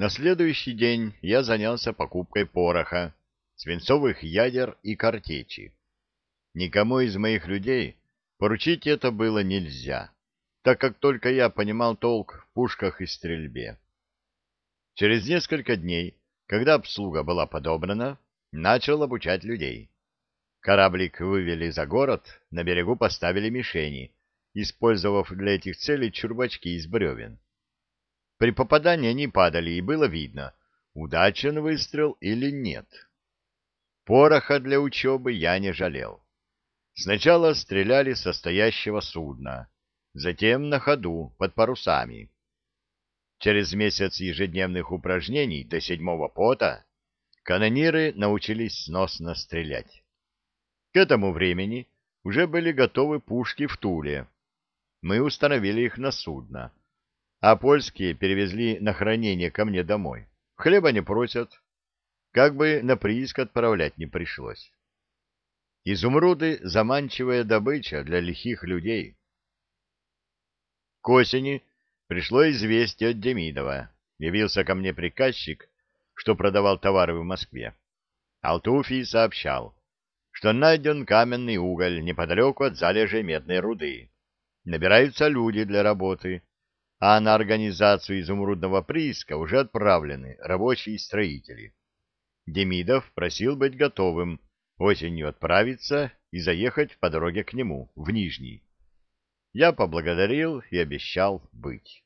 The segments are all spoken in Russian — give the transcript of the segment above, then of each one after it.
На следующий день я занялся покупкой пороха, свинцовых ядер и картечи. Никому из моих людей поручить это было нельзя, так как только я понимал толк в пушках и стрельбе. Через несколько дней, когда обслуга была подобрана, начал обучать людей. Кораблик вывели за город, на берегу поставили мишени, использовав для этих целей чурбачки из бревен. При попадании они падали, и было видно, удачен выстрел или нет. Пороха для учебы я не жалел. Сначала стреляли со стоящего судна, затем на ходу, под парусами. Через месяц ежедневных упражнений до седьмого пота канониры научились сносно стрелять. К этому времени уже были готовы пушки в Туле. Мы установили их на судно а польские перевезли на хранение ко мне домой. Хлеба не просят, как бы на прииск отправлять не пришлось. Изумруды — заманчивая добыча для лихих людей. К осени пришло известие от Демидова. Явился ко мне приказчик, что продавал товары в Москве. Алтуфий сообщал, что найден каменный уголь неподалеку от залежей медной руды. Набираются люди для работы, а на организацию изумрудного прииска уже отправлены рабочие и строители. Демидов просил быть готовым осенью отправиться и заехать по дороге к нему, в Нижний. Я поблагодарил и обещал быть.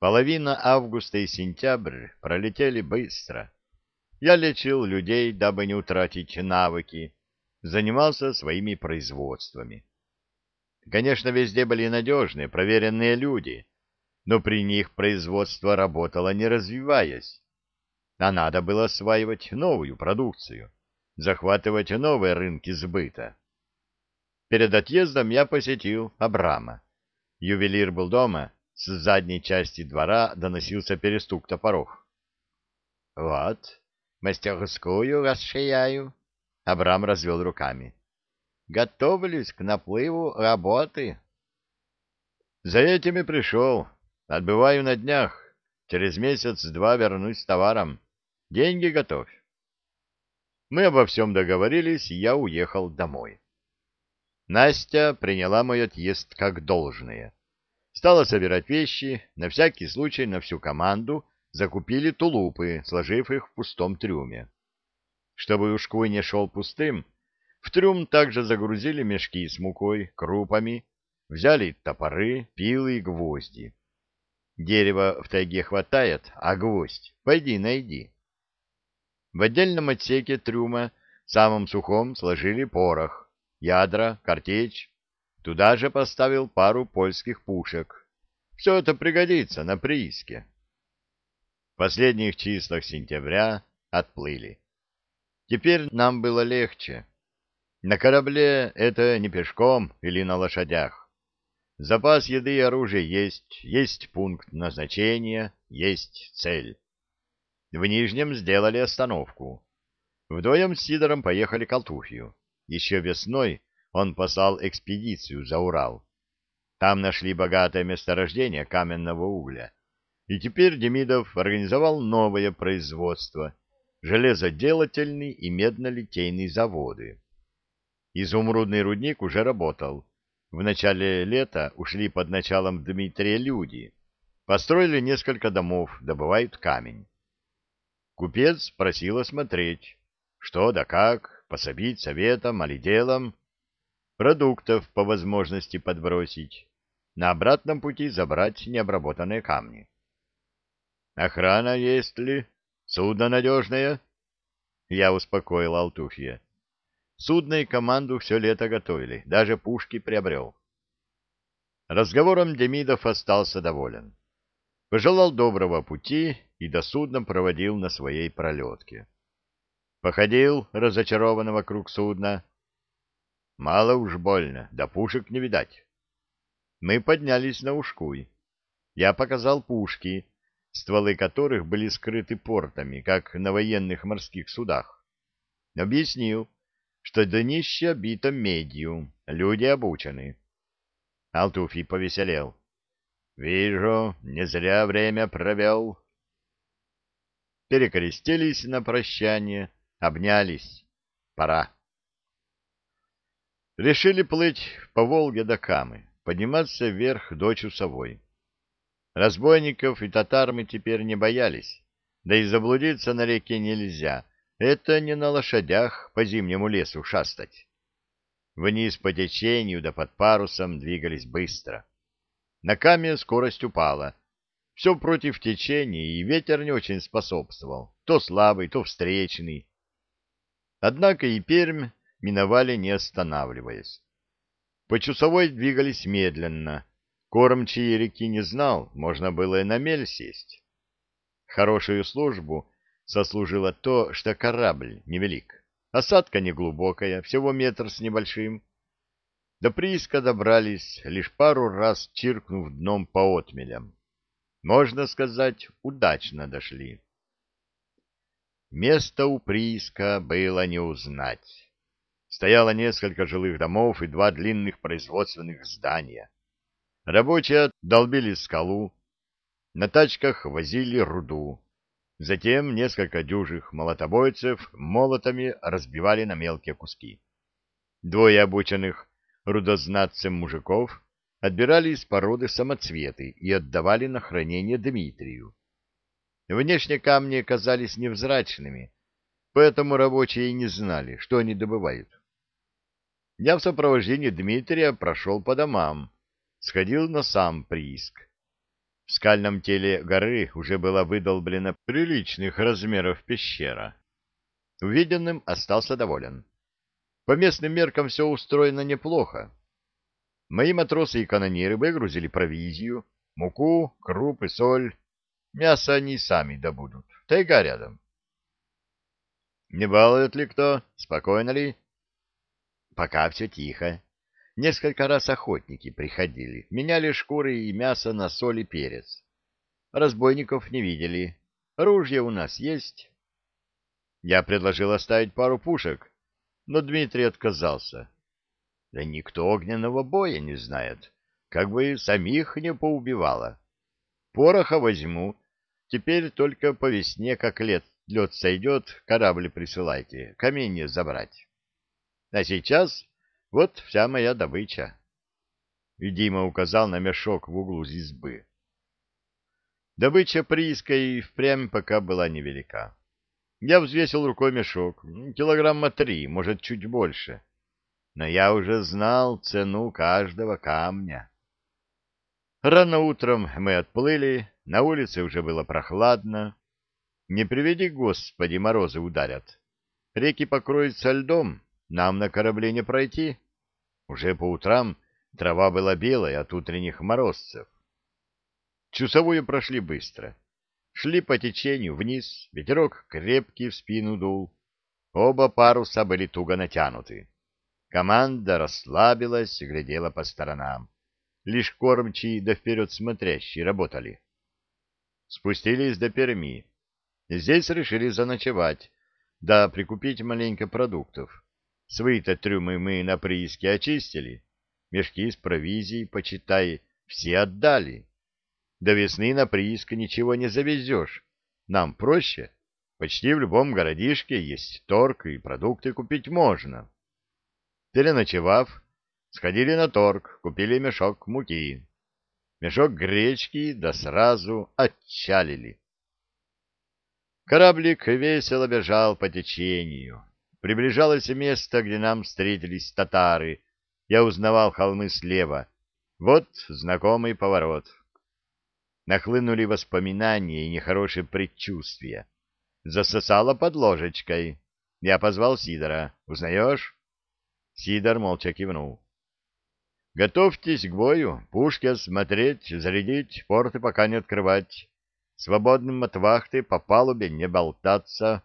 Половина августа и сентябрь пролетели быстро. Я лечил людей, дабы не утратить навыки, занимался своими производствами. Конечно, везде были надежные, проверенные люди, но при них производство работало не развиваясь. А надо было осваивать новую продукцию, захватывать новые рынки сбыта. Перед отъездом я посетил Абрама. Ювелир был дома, с задней части двора доносился перестук топоров. — Вот, мастерскую расширяю. Абрам развел руками. Готовлюсь к наплыву работы. За этими пришел. Отбываю на днях. Через месяц-два вернусь с товаром. Деньги готовь. Мы обо всем договорились, я уехал домой. Настя приняла мой отъезд как должное. Стала собирать вещи, на всякий случай на всю команду закупили тулупы, сложив их в пустом трюме. Чтобы ушкуй не шел пустым, в трюм также загрузили мешки с мукой, крупами, взяли топоры, пилы и гвозди. Дерева в тайге хватает, а гвоздь пойди найди. В отдельном отсеке трюма, самым сухом, сложили порох, ядра, картечь. Туда же поставил пару польских пушек. Все это пригодится на прииске. В последних числах сентября отплыли. Теперь нам было легче. На корабле это не пешком или на лошадях. Запас еды и оружия есть, есть пункт назначения, есть цель. В Нижнем сделали остановку. Вдвоем с Сидором поехали к Алтуфью. Еще весной он послал экспедицию за Урал. Там нашли богатое месторождение каменного угля. И теперь Демидов организовал новое производство — железоделательный и меднолитейный заводы. Изумрудный рудник уже работал. В начале лета ушли под началом Дмитрия люди. Построили несколько домов, добывают камень. Купец просил осмотреть, что да как, пособить советом, али делом, продуктов по возможности подбросить, на обратном пути забрать необработанные камни. Охрана есть ли? Судно надежное? Я успокоил Алтуфья. Судно и команду все лето готовили, даже пушки приобрел. Разговором Демидов остался доволен. Пожелал доброго пути и до судна проводил на своей пролетке. Походил разочарованно вокруг судна. Мало уж больно, да пушек не видать. Мы поднялись на ушкуй. Я показал пушки, стволы которых были скрыты портами, как на военных морских судах. Объяснил, что днище обито медью, люди обучены. Алтуфий повеселел. — Вижу, не зря время провел. перекрестились на прощание, обнялись. Пора. Решили плыть по Волге до Камы, подниматься вверх до Чусовой. Разбойников и татар мы теперь не боялись, да и заблудиться на реке нельзя. Это не на лошадях по зимнему лесу шастать. Вниз по течению да под парусом двигались быстро. На Каме скорость упала. Все против течения, и ветер не очень способствовал. То слабый, то встречный. Однако и Пермь миновали, не останавливаясь. По часовой двигались медленно. Кормчий реки не знал, можно было и на мель сесть. Хорошую службу сослужило то, что корабль невелик. Осадка неглубокая, всего метр с небольшим. До прииска добрались, лишь пару раз чиркнув дном по отмелям. Можно сказать, удачно дошли. Место у прииска было не узнать. Стояло несколько жилых домов и два длинных производственных здания. Рабочие долбили скалу, на тачках возили руду. Затем несколько дюжих молотобойцев молотами разбивали на мелкие куски. Двое обученных рудознатцем мужиков отбирали из породы самоцветы и отдавали на хранение Дмитрию. Внешне камни казались невзрачными, поэтому рабочие не знали, что они добывают. Я в сопровождении Дмитрия прошел по домам, сходил на сам прииск. В скальном теле горы уже была выдолблена приличных размеров пещера. Увиденным остался доволен. По местным меркам все устроено неплохо. Мои матросы и канониры выгрузили провизию, муку, крупы, соль. Мясо они сами добудут. Тайга рядом. Не балует ли кто? Спокойно ли? Пока все тихо. Несколько раз охотники приходили, меняли шкуры и мясо на соль и перец. Разбойников не видели. Ружья у нас есть. Я предложил оставить пару пушек, но Дмитрий отказался. Да никто огненного боя не знает, как бы самих не поубивало. Пороха возьму, теперь только по весне, как лет лед сойдет, корабль присылайте, камень забрать. А сейчас вот вся моя добыча. И Дима указал на мешок в углу избы. Добыча прииска и впрямь пока была невелика. Я взвесил рукой мешок, килограмма три, может, чуть больше. Но я уже знал цену каждого камня. Рано утром мы отплыли, на улице уже было прохладно. Не приведи, Господи, морозы ударят. Реки покроются льдом, нам на корабле не пройти. Уже по утрам трава была белая от утренних морозцев. Чусовую прошли быстро. Шли по течению вниз, ветерок крепкий в спину дул. Оба паруса были туго натянуты. Команда расслабилась и глядела по сторонам. Лишь кормчий да вперед смотрящие работали. Спустились до Перми. Здесь решили заночевать, да прикупить маленько продуктов. Свои-то трюмы мы на прииске очистили. Мешки с провизией, почитай, все отдали. До весны на прииск ничего не завезешь. Нам проще. Почти в любом городишке есть торг, и продукты купить можно. Переночевав, сходили на торг, купили мешок муки. Мешок гречки, да сразу отчалили. Кораблик весело бежал по течению. Приближалось место, где нам встретились татары. Я узнавал холмы слева. Вот знакомый поворот нахлынули воспоминания и нехорошие предчувствия. Засосало под ложечкой. Я позвал Сидора. «Узнаешь?» Сидор молча кивнул. «Готовьтесь к бою, пушки осмотреть, зарядить, порты пока не открывать. Свободным от вахты по палубе не болтаться».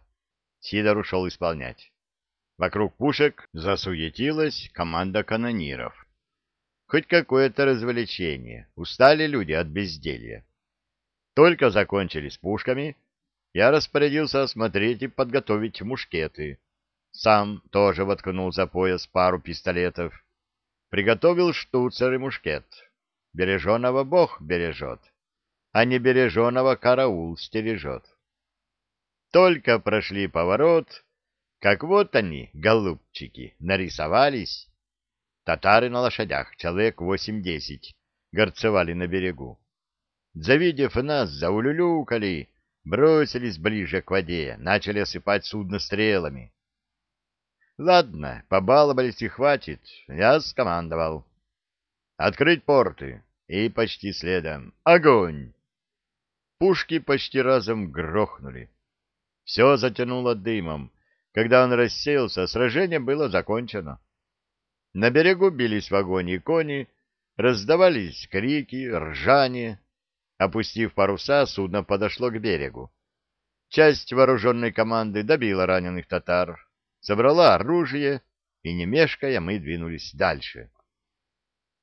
Сидор ушел исполнять. Вокруг пушек засуетилась команда канониров. Хоть какое-то развлечение. Устали люди от безделья. Только закончили с пушками, я распорядился осмотреть и подготовить мушкеты. Сам тоже воткнул за пояс пару пистолетов. Приготовил штуцер и мушкет. Береженого Бог бережет, а не береженого караул стережет. Только прошли поворот, как вот они, голубчики, нарисовались. Татары на лошадях, человек восемь-десять, горцевали на берегу. Завидев нас, заулюлюкали, бросились ближе к воде, начали осыпать судно стрелами. Ладно, побаловались и хватит, я скомандовал. Открыть порты, и почти следом. Огонь! Пушки почти разом грохнули. Все затянуло дымом. Когда он рассеялся, сражение было закончено. На берегу бились в огонь кони, раздавались крики, ржание. Опустив паруса, судно подошло к берегу. Часть вооруженной команды добила раненых татар, собрала оружие, и, не мешкая, мы двинулись дальше.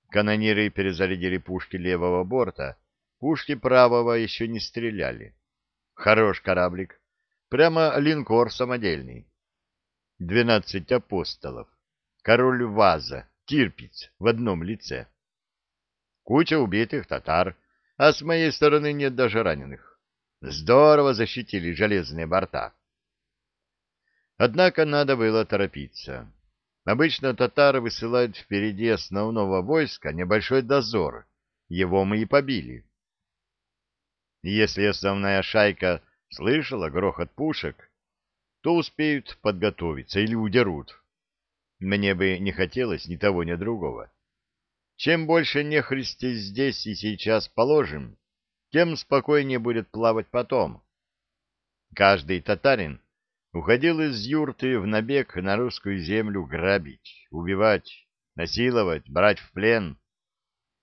Канониры перезарядили пушки левого борта, пушки правого еще не стреляли. Хорош кораблик, прямо линкор самодельный. Двенадцать апостолов, король Ваза, Тирпиц в одном лице. Куча убитых татар, а с моей стороны нет даже раненых. Здорово защитили железные борта. Однако надо было торопиться. Обычно татары высылают впереди основного войска небольшой дозор. Его мы и побили. Если основная шайка слышала грохот пушек, то успеют подготовиться или удерут. Мне бы не хотелось ни того, ни другого. Чем больше нехристи здесь и сейчас положим, тем спокойнее будет плавать потом. Каждый татарин уходил из юрты в набег на русскую землю грабить, убивать, насиловать, брать в плен.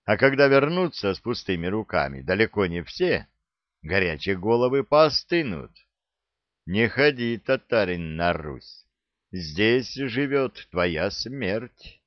А когда вернутся с пустыми руками, далеко не все, горячие головы поостынут. Не ходи, татарин, на Русь, здесь живет твоя смерть.